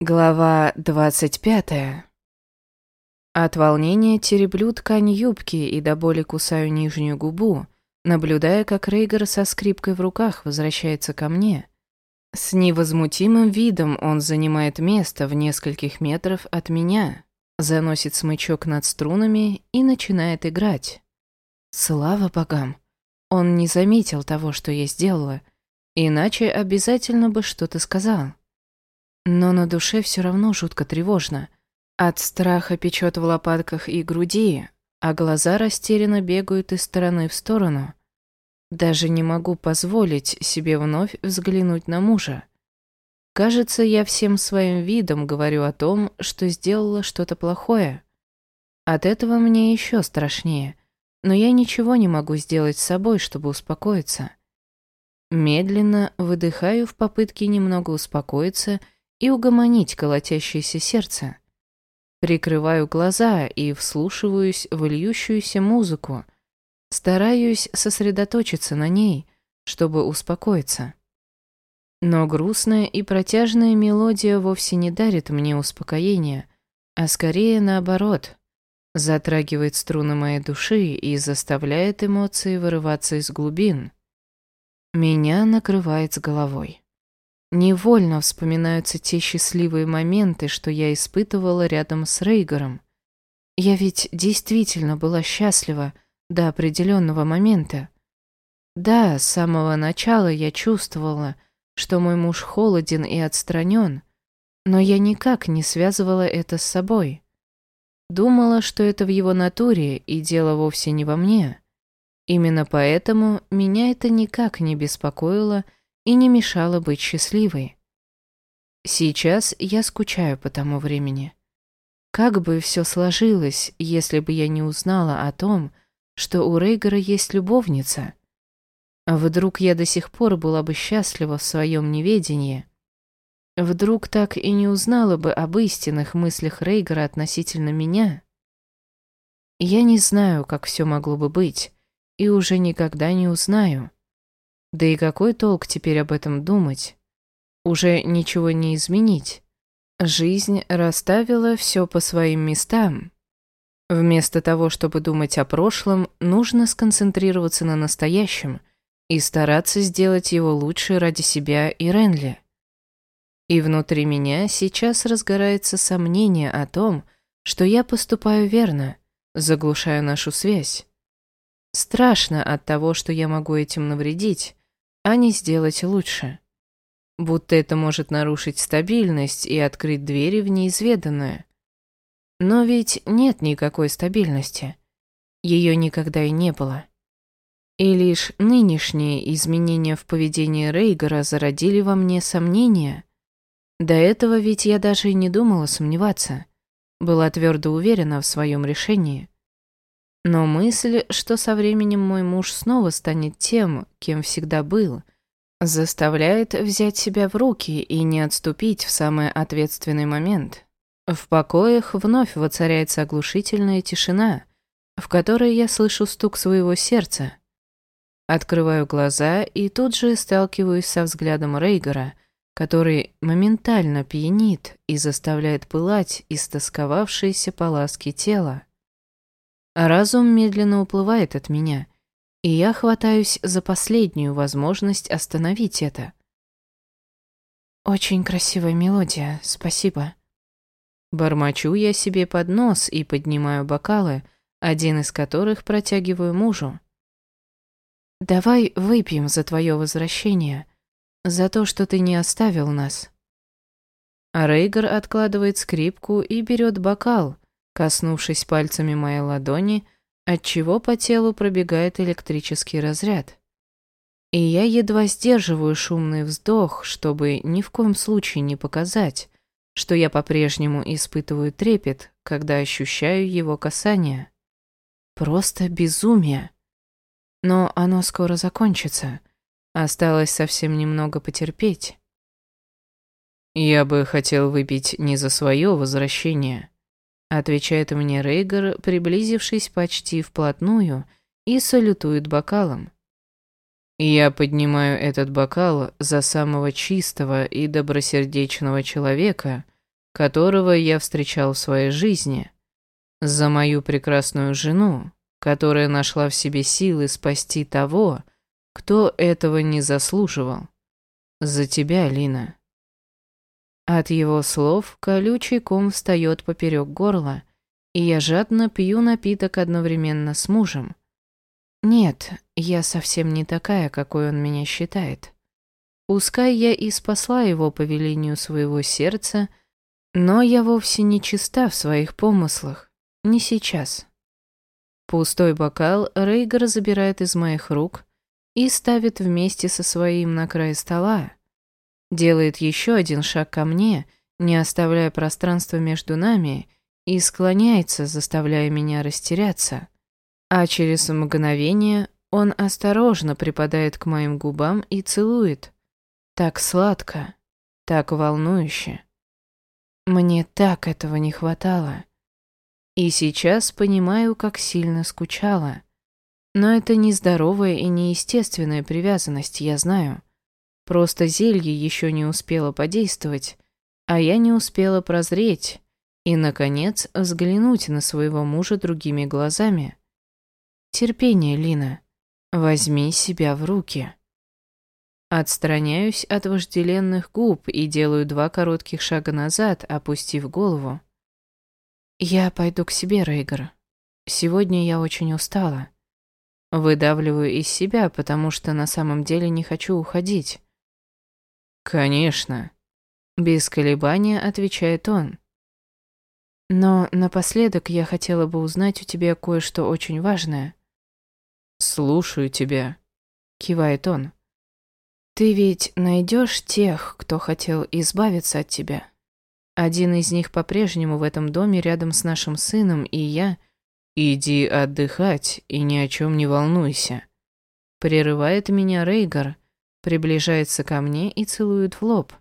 Глава двадцать пятая. От волнения тереблю ткань юбки и до боли кусаю нижнюю губу, наблюдая, как Рейгар со скрипкой в руках возвращается ко мне. С невозмутимым видом он занимает место в нескольких метров от меня, заносит смычок над струнами и начинает играть. Слава богам! Он не заметил того, что я сделала, иначе обязательно бы что-то сказал. Но на душе все равно жутко тревожно. От страха печет в лопатках и груди, а глаза растерянно бегают из стороны в сторону. Даже не могу позволить себе вновь взглянуть на мужа. Кажется, я всем своим видом говорю о том, что сделала что-то плохое. От этого мне еще страшнее, но я ничего не могу сделать с собой, чтобы успокоиться. Медленно выдыхаю в попытке немного успокоиться и угомонить колотящееся сердце. Прикрываю глаза и вслушиваюсь в льющуюся музыку, стараюсь сосредоточиться на ней, чтобы успокоиться. Но грустная и протяжная мелодия вовсе не дарит мне успокоения, а скорее наоборот, затрагивает струны моей души и заставляет эмоции вырываться из глубин. Меня накрывает с головой. Невольно вспоминаются те счастливые моменты, что я испытывала рядом с Рейгором. Я ведь действительно была счастлива до определенного момента. Да, с самого начала я чувствовала, что мой муж холоден и отстранен, но я никак не связывала это с собой. Думала, что это в его натуре, и дело вовсе не во мне. Именно поэтому меня это никак не беспокоило, и не мешало быть счастливой. Сейчас я скучаю по тому времени. Как бы все сложилось, если бы я не узнала о том, что у Рейгора есть любовница? А вдруг я до сих пор была бы счастлива в своем неведении? Вдруг так и не узнала бы об истинных мыслях Рейгора относительно меня? Я не знаю, как все могло бы быть, и уже никогда не узнаю. Да и какой толк теперь об этом думать? Уже ничего не изменить. Жизнь расставила все по своим местам. Вместо того, чтобы думать о прошлом, нужно сконцентрироваться на настоящем и стараться сделать его лучше ради себя и Ренли. И внутри меня сейчас разгорается сомнение о том, что я поступаю верно, заглушая нашу связь. Страшно от того, что я могу этим навредить, а не сделать лучше. Будто это может нарушить стабильность и открыть двери в неизведанное. Но ведь нет никакой стабильности. Ее никогда и не было. И лишь нынешние изменения в поведении Рейгора зародили во мне сомнения. До этого ведь я даже и не думала сомневаться. Была твердо уверена в своем решении. Но мысль, что со временем мой муж снова станет тем, кем всегда был, заставляет взять себя в руки и не отступить в самый ответственный момент. В покоях вновь воцаряется оглушительная тишина, в которой я слышу стук своего сердца. Открываю глаза и тут же сталкиваюсь со взглядом Рейгора, который моментально пьянит и заставляет пылать истосковавшееся по ласке тело. Разум медленно уплывает от меня, и я хватаюсь за последнюю возможность остановить это. «Очень красивая мелодия, спасибо». Бормочу я себе под нос и поднимаю бокалы, один из которых протягиваю мужу. «Давай выпьем за твое возвращение, за то, что ты не оставил нас». А Рейгар откладывает скрипку и берет бокал — коснувшись пальцами моей ладони, отчего по телу пробегает электрический разряд. И я едва сдерживаю шумный вздох, чтобы ни в коем случае не показать, что я по-прежнему испытываю трепет, когда ощущаю его касание. Просто безумие. Но оно скоро закончится. Осталось совсем немного потерпеть. Я бы хотел выпить не за свое возвращение, Отвечает мне Рейгар, приблизившись почти вплотную, и салютует бокалом. Я поднимаю этот бокал за самого чистого и добросердечного человека, которого я встречал в своей жизни, за мою прекрасную жену, которая нашла в себе силы спасти того, кто этого не заслуживал. За тебя, Лина. От его слов колючий ком встает поперек горла, и я жадно пью напиток одновременно с мужем. Нет, я совсем не такая, какой он меня считает. Пускай я и спасла его по велению своего сердца, но я вовсе не чиста в своих помыслах. Не сейчас. Пустой бокал Рейгар забирает из моих рук и ставит вместе со своим на край стола. Делает еще один шаг ко мне, не оставляя пространства между нами, и склоняется, заставляя меня растеряться. А через мгновение он осторожно припадает к моим губам и целует. Так сладко, так волнующе. Мне так этого не хватало. И сейчас понимаю, как сильно скучала. Но это нездоровая и неестественная привязанность, я знаю. Просто зелье еще не успело подействовать, а я не успела прозреть и, наконец, взглянуть на своего мужа другими глазами. Терпение, Лина. Возьми себя в руки. Отстраняюсь от вожделенных губ и делаю два коротких шага назад, опустив голову. Я пойду к себе, Рейгар. Сегодня я очень устала. Выдавливаю из себя, потому что на самом деле не хочу уходить. Конечно. Без колебания отвечает он. Но напоследок я хотела бы узнать у тебя кое-что очень важное. Слушаю тебя. Кивает он. Ты ведь найдешь тех, кто хотел избавиться от тебя. Один из них по-прежнему в этом доме рядом с нашим сыном, и я... Иди отдыхать и ни о чем не волнуйся. Прерывает меня Рейгар, приближается ко мне и целует в лоб.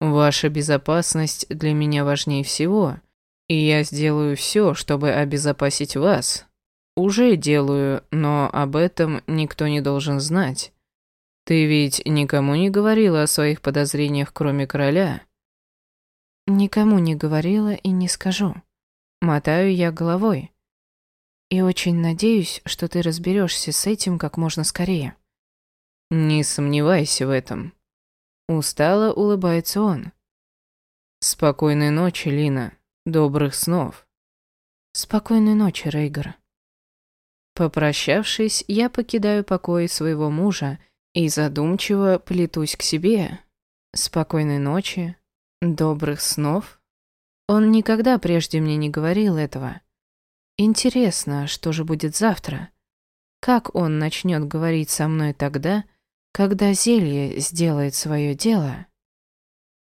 Ваша безопасность для меня важнее всего, и я сделаю все, чтобы обезопасить вас. Уже делаю, но об этом никто не должен знать. Ты ведь никому не говорила о своих подозрениях, кроме короля? Никому не говорила и не скажу. Мотаю я головой. И очень надеюсь, что ты разберешься с этим как можно скорее. Не сомневайся в этом. Устало улыбается он. Спокойной ночи, Лина. Добрых снов. Спокойной ночи, Рейгар. Попрощавшись, я покидаю покои своего мужа и задумчиво плетусь к себе. Спокойной ночи, добрых снов. Он никогда прежде мне не говорил этого. Интересно, что же будет завтра? Как он начнет говорить со мной тогда, когда зелье сделает свое дело?